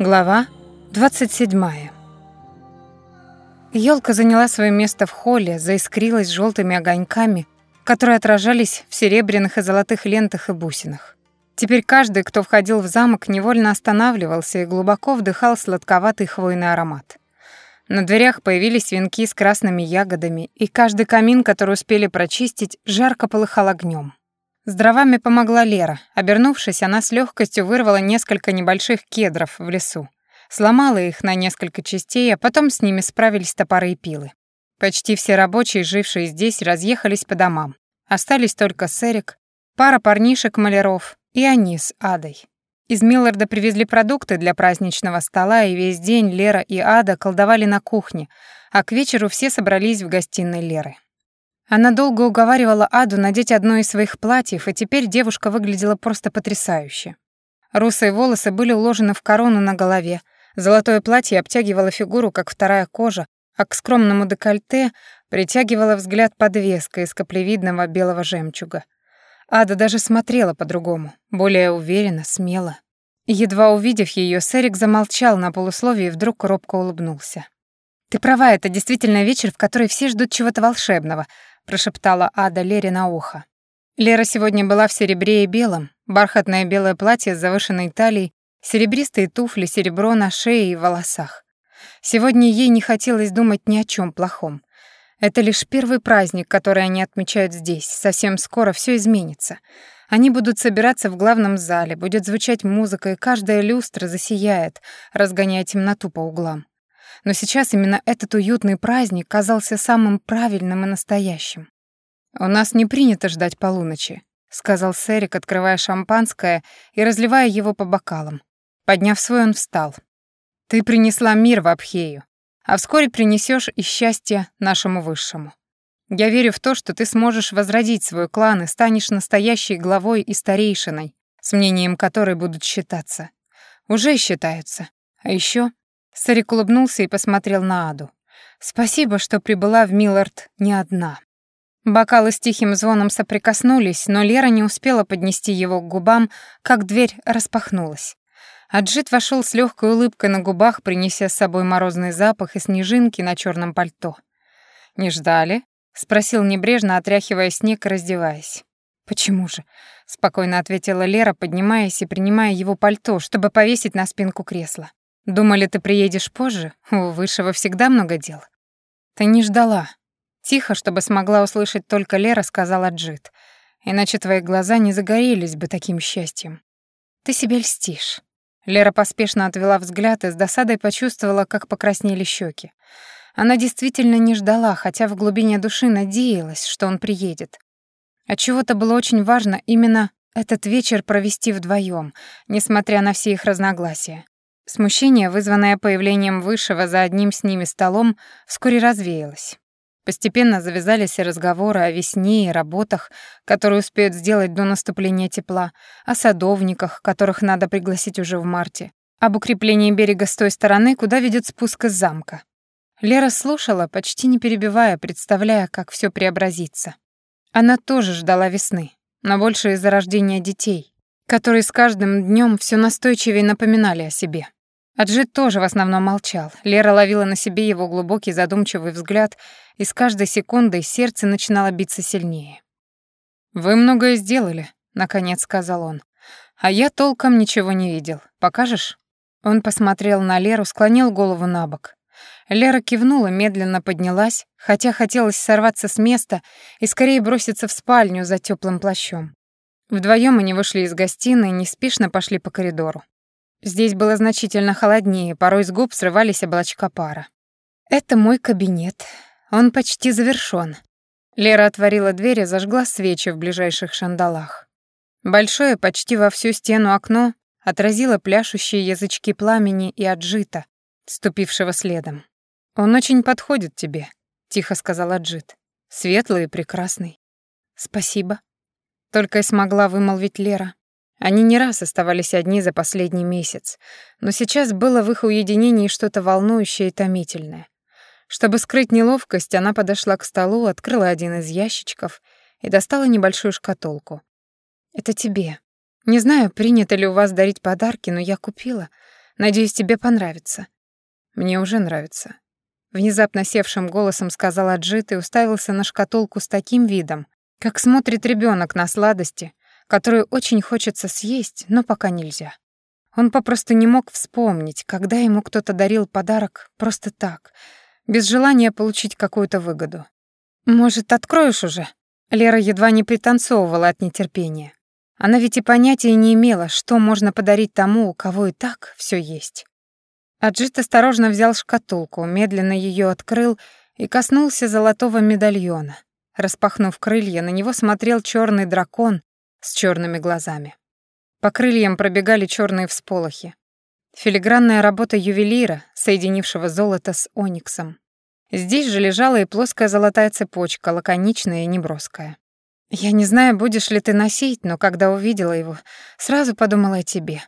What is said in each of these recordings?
Глава 27. Ёлка заняла свое место в холле, заискрилась желтыми огоньками, которые отражались в серебряных и золотых лентах и бусинах. Теперь каждый, кто входил в замок, невольно останавливался и глубоко вдыхал сладковатый хвойный аромат. На дверях появились венки с красными ягодами, и каждый камин, который успели прочистить, жарко полыхал огнем. С дровами помогла Лера. Обернувшись, она с легкостью вырвала несколько небольших кедров в лесу. Сломала их на несколько частей, а потом с ними справились топоры и пилы. Почти все рабочие, жившие здесь, разъехались по домам. Остались только Серик, пара парнишек-маляров и они с Адой. Из Милларда привезли продукты для праздничного стола, и весь день Лера и Ада колдовали на кухне, а к вечеру все собрались в гостиной Леры. Она долго уговаривала Аду надеть одно из своих платьев, и теперь девушка выглядела просто потрясающе. Русые волосы были уложены в корону на голове, золотое платье обтягивало фигуру, как вторая кожа, а к скромному декольте притягивала взгляд подвеска из каплевидного белого жемчуга. Ада даже смотрела по-другому, более уверенно, смело. Едва увидев ее, Сэрик замолчал на полусловии и вдруг робко улыбнулся. «Ты права, это действительно вечер, в который все ждут чего-то волшебного», прошептала Ада Лере на ухо. Лера сегодня была в серебре и белом, бархатное белое платье с завышенной талией, серебристые туфли, серебро на шее и волосах. Сегодня ей не хотелось думать ни о чем плохом. Это лишь первый праздник, который они отмечают здесь. Совсем скоро все изменится. Они будут собираться в главном зале, будет звучать музыка, и каждая люстра засияет, разгоняя темноту по углам. Но сейчас именно этот уютный праздник казался самым правильным и настоящим. «У нас не принято ждать полуночи», — сказал Сэрик, открывая шампанское и разливая его по бокалам. Подняв свой, он встал. «Ты принесла мир в Абхею, а вскоре принесешь и счастье нашему высшему. Я верю в то, что ты сможешь возродить свой клан и станешь настоящей главой и старейшиной, с мнением которой будут считаться. Уже считаются. А еще Старик улыбнулся и посмотрел на Аду. «Спасибо, что прибыла в Миллард не одна». Бокалы с тихим звоном соприкоснулись, но Лера не успела поднести его к губам, как дверь распахнулась. Аджит вошел с легкой улыбкой на губах, принеся с собой морозный запах и снежинки на черном пальто. «Не ждали?» — спросил небрежно, отряхивая снег и раздеваясь. «Почему же?» — спокойно ответила Лера, поднимаясь и принимая его пальто, чтобы повесить на спинку кресла. Думали, ты приедешь позже? У Высшего всегда много дел. Ты не ждала. Тихо, чтобы смогла услышать только Лера, сказала Джит. Иначе твои глаза не загорелись бы таким счастьем. Ты себе льстишь. Лера поспешно отвела взгляд и с досадой почувствовала, как покраснели щеки. Она действительно не ждала, хотя в глубине души надеялась, что он приедет. А чего-то было очень важно именно этот вечер провести вдвоем, несмотря на все их разногласия. Смущение, вызванное появлением Высшего за одним с ними столом, вскоре развеялось. Постепенно завязались и разговоры о весне и работах, которые успеют сделать до наступления тепла, о садовниках, которых надо пригласить уже в марте, об укреплении берега с той стороны, куда ведет спуск из замка. Лера слушала, почти не перебивая, представляя, как все преобразится. Она тоже ждала весны, но больше из-за рождения детей, которые с каждым днем все настойчивее напоминали о себе. Аджит тоже в основном молчал. Лера ловила на себе его глубокий задумчивый взгляд, и с каждой секундой сердце начинало биться сильнее. «Вы многое сделали», — наконец сказал он. «А я толком ничего не видел. Покажешь?» Он посмотрел на Леру, склонил голову на бок. Лера кивнула, медленно поднялась, хотя хотелось сорваться с места и скорее броситься в спальню за теплым плащом. Вдвоем они вышли из гостиной и неспешно пошли по коридору. Здесь было значительно холоднее, порой с губ срывались облачка пара. «Это мой кабинет. Он почти завершён». Лера отворила дверь и зажгла свечи в ближайших шандалах. Большое, почти во всю стену окно отразило пляшущие язычки пламени и отжита, ступившего следом. «Он очень подходит тебе», — тихо сказал Аджит. «Светлый и прекрасный». «Спасибо», — только и смогла вымолвить Лера. Они не раз оставались одни за последний месяц, но сейчас было в их уединении что-то волнующее и томительное. Чтобы скрыть неловкость, она подошла к столу, открыла один из ящичков и достала небольшую шкатулку. «Это тебе. Не знаю, принято ли у вас дарить подарки, но я купила. Надеюсь, тебе понравится». «Мне уже нравится», — внезапно севшим голосом сказал Аджит и уставился на шкатулку с таким видом, как смотрит ребенок на сладости, которую очень хочется съесть, но пока нельзя. Он попросту не мог вспомнить, когда ему кто-то дарил подарок просто так, без желания получить какую-то выгоду. «Может, откроешь уже?» Лера едва не пританцовывала от нетерпения. Она ведь и понятия не имела, что можно подарить тому, у кого и так все есть. Аджит осторожно взял шкатулку, медленно ее открыл и коснулся золотого медальона. Распахнув крылья, на него смотрел черный дракон с черными глазами. По крыльям пробегали черные всполохи. Филигранная работа ювелира, соединившего золото с ониксом. Здесь же лежала и плоская золотая цепочка, лаконичная и неброская. Я не знаю, будешь ли ты носить, но когда увидела его, сразу подумала о тебе.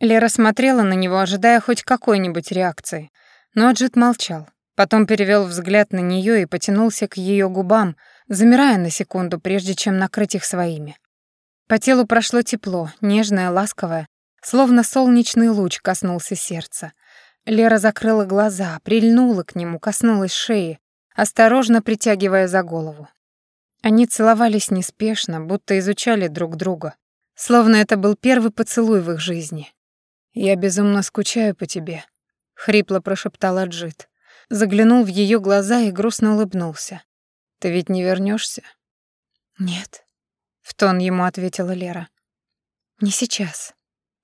Лера смотрела на него, ожидая хоть какой-нибудь реакции, но Аджит молчал. Потом перевел взгляд на нее и потянулся к ее губам, замирая на секунду, прежде чем накрыть их своими. По телу прошло тепло, нежное, ласковое, словно солнечный луч коснулся сердца. Лера закрыла глаза, прильнула к нему, коснулась шеи, осторожно притягивая за голову. Они целовались неспешно, будто изучали друг друга, словно это был первый поцелуй в их жизни. «Я безумно скучаю по тебе», — хрипло прошептал Аджит. Заглянул в ее глаза и грустно улыбнулся. «Ты ведь не вернешься? «Нет», — в тон ему ответила Лера. «Не сейчас».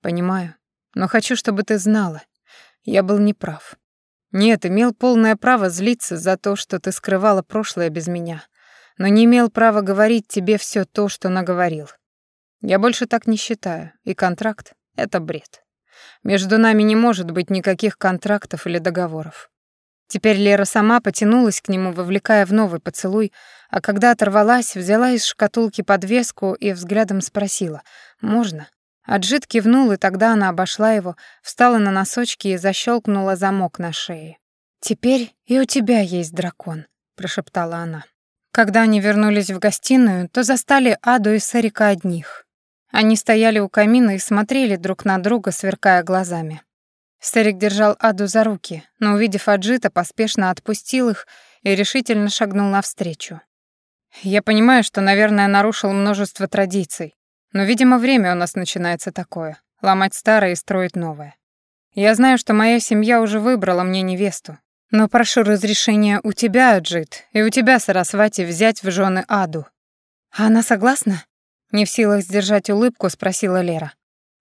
«Понимаю, но хочу, чтобы ты знала. Я был неправ. Нет, имел полное право злиться за то, что ты скрывала прошлое без меня, но не имел права говорить тебе все то, что наговорил. Я больше так не считаю, и контракт — это бред. Между нами не может быть никаких контрактов или договоров. Теперь Лера сама потянулась к нему, вовлекая в новый поцелуй, а когда оторвалась, взяла из шкатулки подвеску и взглядом спросила «Можно?». Аджит кивнул, и тогда она обошла его, встала на носочки и защелкнула замок на шее. «Теперь и у тебя есть дракон», — прошептала она. Когда они вернулись в гостиную, то застали Аду и Сарика одних. Они стояли у камина и смотрели друг на друга, сверкая глазами. Старик держал Аду за руки, но, увидев Аджита, поспешно отпустил их и решительно шагнул навстречу. «Я понимаю, что, наверное, нарушил множество традиций, но, видимо, время у нас начинается такое — ломать старое и строить новое. Я знаю, что моя семья уже выбрала мне невесту, но прошу разрешения у тебя, Аджит, и у тебя, Сарасвати, взять в жены Аду. А она согласна? Не в силах сдержать улыбку, спросила Лера.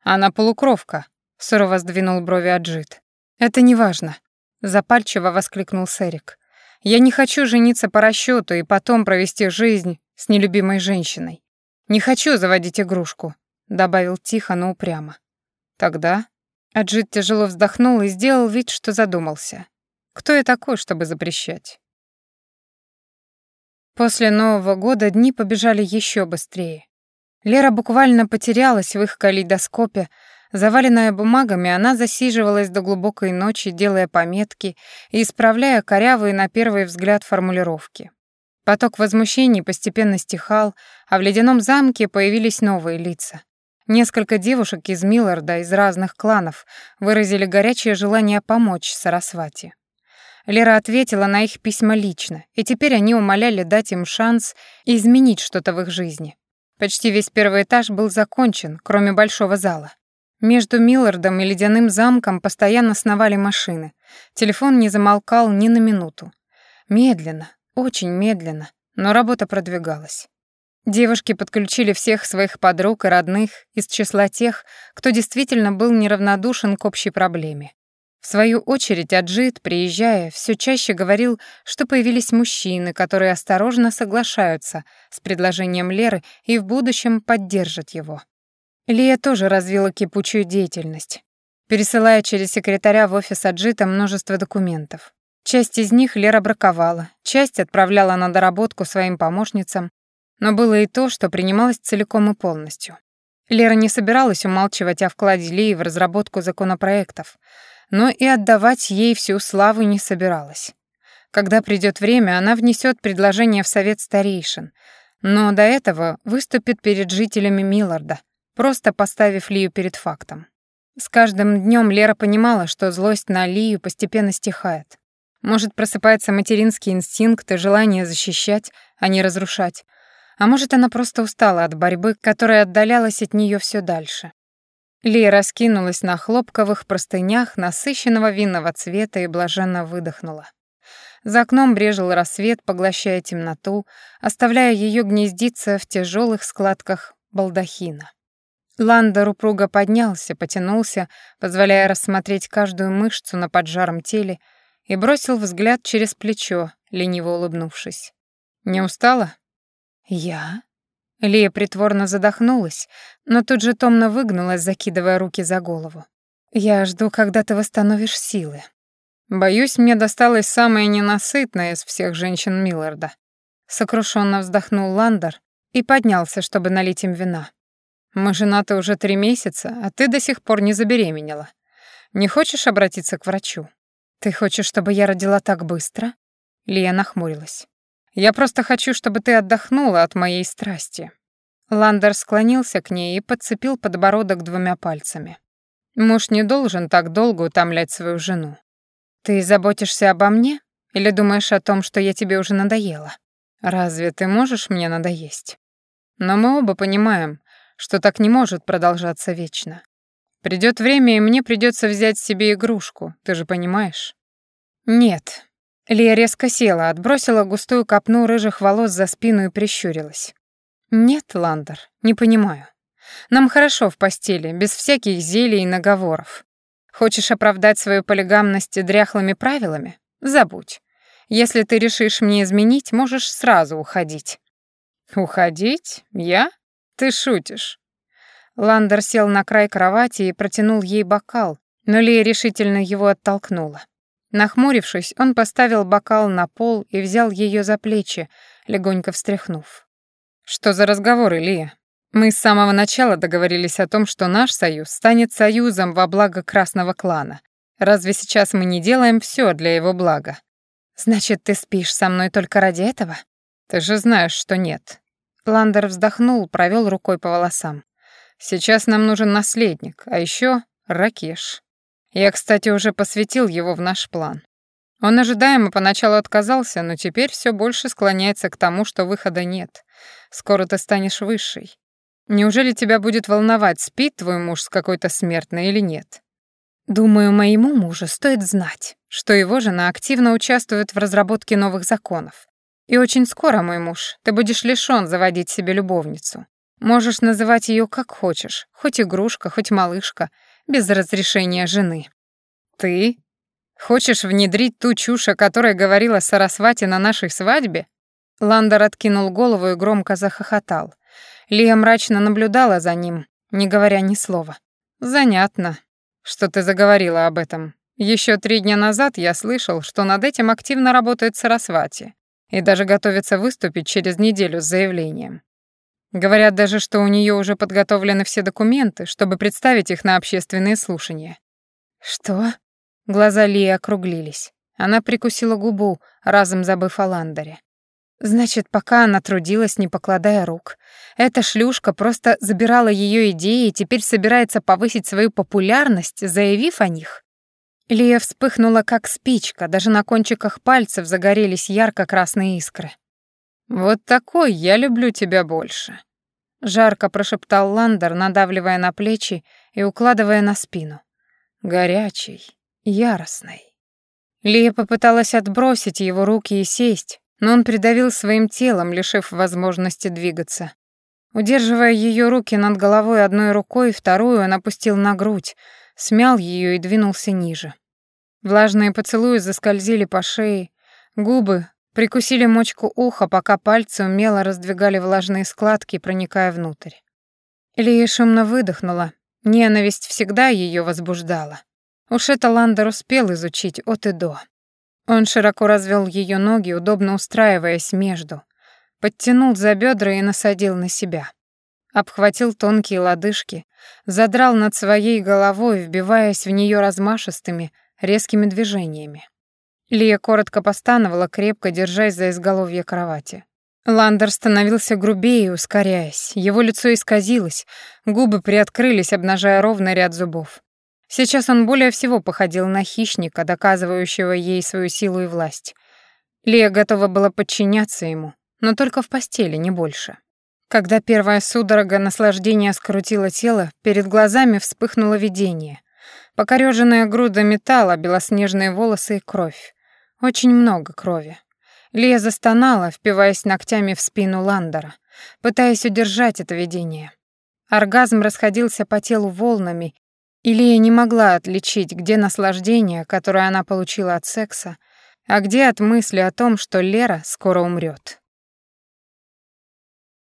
Она полукровка, сурово сдвинул брови Аджит. Это не важно, запальчиво воскликнул Сэрик. Я не хочу жениться по расчету и потом провести жизнь с нелюбимой женщиной. Не хочу заводить игрушку, добавил тихо, но упрямо. Тогда Аджит тяжело вздохнул и сделал вид, что задумался. Кто я такой, чтобы запрещать? После Нового года дни побежали еще быстрее. Лера буквально потерялась в их калейдоскопе. Заваленная бумагами, она засиживалась до глубокой ночи, делая пометки и исправляя корявые на первый взгляд формулировки. Поток возмущений постепенно стихал, а в ледяном замке появились новые лица. Несколько девушек из Милларда из разных кланов выразили горячее желание помочь Сарасвати. Лера ответила на их письма лично, и теперь они умоляли дать им шанс изменить что-то в их жизни. Почти весь первый этаж был закончен, кроме большого зала. Между Миллардом и Ледяным замком постоянно сновали машины. Телефон не замолкал ни на минуту. Медленно, очень медленно, но работа продвигалась. Девушки подключили всех своих подруг и родных из числа тех, кто действительно был неравнодушен к общей проблеме. В свою очередь Аджит, приезжая, все чаще говорил, что появились мужчины, которые осторожно соглашаются с предложением Леры и в будущем поддержат его. Лия тоже развила кипучую деятельность, пересылая через секретаря в офис Аджита множество документов. Часть из них Лера браковала, часть отправляла на доработку своим помощницам, но было и то, что принималось целиком и полностью. Лера не собиралась умалчивать о вкладе Лии в разработку законопроектов — но и отдавать ей всю славу не собиралась. Когда придет время, она внесет предложение в совет старейшин, но до этого выступит перед жителями Милларда, просто поставив Лию перед фактом. С каждым днем Лера понимала, что злость на Лию постепенно стихает. Может, просыпается материнский инстинкт и желание защищать, а не разрушать. А может, она просто устала от борьбы, которая отдалялась от нее все дальше. Лия раскинулась на хлопковых простынях насыщенного винного цвета и блаженно выдохнула. За окном брежил рассвет, поглощая темноту, оставляя ее гнездиться в тяжелых складках балдахина. Ландер упруго поднялся, потянулся, позволяя рассмотреть каждую мышцу на поджаром теле, и бросил взгляд через плечо, лениво улыбнувшись. «Не устала?» «Я?» Лия притворно задохнулась, но тут же томно выгнулась, закидывая руки за голову. «Я жду, когда ты восстановишь силы». «Боюсь, мне досталась самая ненасытная из всех женщин Милларда». Сокрушенно вздохнул Ландер и поднялся, чтобы налить им вина. Мы женаты уже три месяца, а ты до сих пор не забеременела. Не хочешь обратиться к врачу? Ты хочешь, чтобы я родила так быстро? Лия нахмурилась. Я просто хочу, чтобы ты отдохнула от моей страсти. Ландер склонился к ней и подцепил подбородок двумя пальцами. Муж не должен так долго утомлять свою жену. Ты заботишься обо мне или думаешь о том, что я тебе уже надоела? Разве ты можешь мне надоесть? Но мы оба понимаем, что так не может продолжаться вечно. Придет время, и мне придется взять себе игрушку, ты же понимаешь? Нет. Лия резко села, отбросила густую копну рыжих волос за спину и прищурилась. Нет, Ландер, не понимаю. Нам хорошо в постели, без всяких зелий и наговоров. Хочешь оправдать свою полигамность дряхлыми правилами? Забудь. Если ты решишь мне изменить, можешь сразу уходить. Уходить? Я? «Ты шутишь». Ландер сел на край кровати и протянул ей бокал, но Лия решительно его оттолкнула. Нахмурившись, он поставил бокал на пол и взял ее за плечи, легонько встряхнув. «Что за разговоры, Лия? Мы с самого начала договорились о том, что наш союз станет союзом во благо Красного клана. Разве сейчас мы не делаем все для его блага? Значит, ты спишь со мной только ради этого? Ты же знаешь, что нет. Ландер вздохнул, провел рукой по волосам. «Сейчас нам нужен наследник, а еще Ракеш. Я, кстати, уже посвятил его в наш план. Он ожидаемо поначалу отказался, но теперь все больше склоняется к тому, что выхода нет. Скоро ты станешь высшей. Неужели тебя будет волновать, спит твой муж с какой-то смертной или нет? Думаю, моему мужу стоит знать, что его жена активно участвует в разработке новых законов. И очень скоро, мой муж, ты будешь лишён заводить себе любовницу. Можешь называть её как хочешь, хоть игрушка, хоть малышка, без разрешения жены. Ты хочешь внедрить ту чушь, о которой говорила Сарасвати на нашей свадьбе? Ландер откинул голову и громко захохотал. Лия мрачно наблюдала за ним, не говоря ни слова. Занятно, что ты заговорила об этом. Еще три дня назад я слышал, что над этим активно работает Сарасвати и даже готовится выступить через неделю с заявлением. Говорят даже, что у нее уже подготовлены все документы, чтобы представить их на общественные слушания. Что? Глаза Лии округлились. Она прикусила губу, разом забыв о Ландере. Значит, пока она трудилась, не покладая рук, эта шлюшка просто забирала ее идеи и теперь собирается повысить свою популярность, заявив о них? Лия вспыхнула, как спичка, даже на кончиках пальцев загорелись ярко-красные искры. «Вот такой я люблю тебя больше», — жарко прошептал Ландер, надавливая на плечи и укладывая на спину. «Горячий, яростный». Лия попыталась отбросить его руки и сесть, но он придавил своим телом, лишив возможности двигаться. Удерживая ее руки над головой одной рукой, вторую он опустил на грудь, смял ее и двинулся ниже. Влажные поцелуи заскользили по шее, губы прикусили мочку уха, пока пальцы умело раздвигали влажные складки, проникая внутрь. Лия шумно выдохнула. Ненависть всегда ее возбуждала. Уж это Ландер успел изучить от и до. Он широко развел ее ноги, удобно устраиваясь между, подтянул за бедра и насадил на себя обхватил тонкие лодыжки, задрал над своей головой, вбиваясь в нее размашистыми, резкими движениями. Лия коротко постановала, крепко держась за изголовье кровати. Ландер становился грубее, ускоряясь. Его лицо исказилось, губы приоткрылись, обнажая ровный ряд зубов. Сейчас он более всего походил на хищника, доказывающего ей свою силу и власть. Лия готова была подчиняться ему, но только в постели, не больше. Когда первая судорога наслаждения скрутила тело, перед глазами вспыхнуло видение. Покорёженная груда металла, белоснежные волосы и кровь. Очень много крови. Лия застонала, впиваясь ногтями в спину Ландера, пытаясь удержать это видение. Оргазм расходился по телу волнами, и Лия не могла отличить, где наслаждение, которое она получила от секса, а где от мысли о том, что Лера скоро умрет.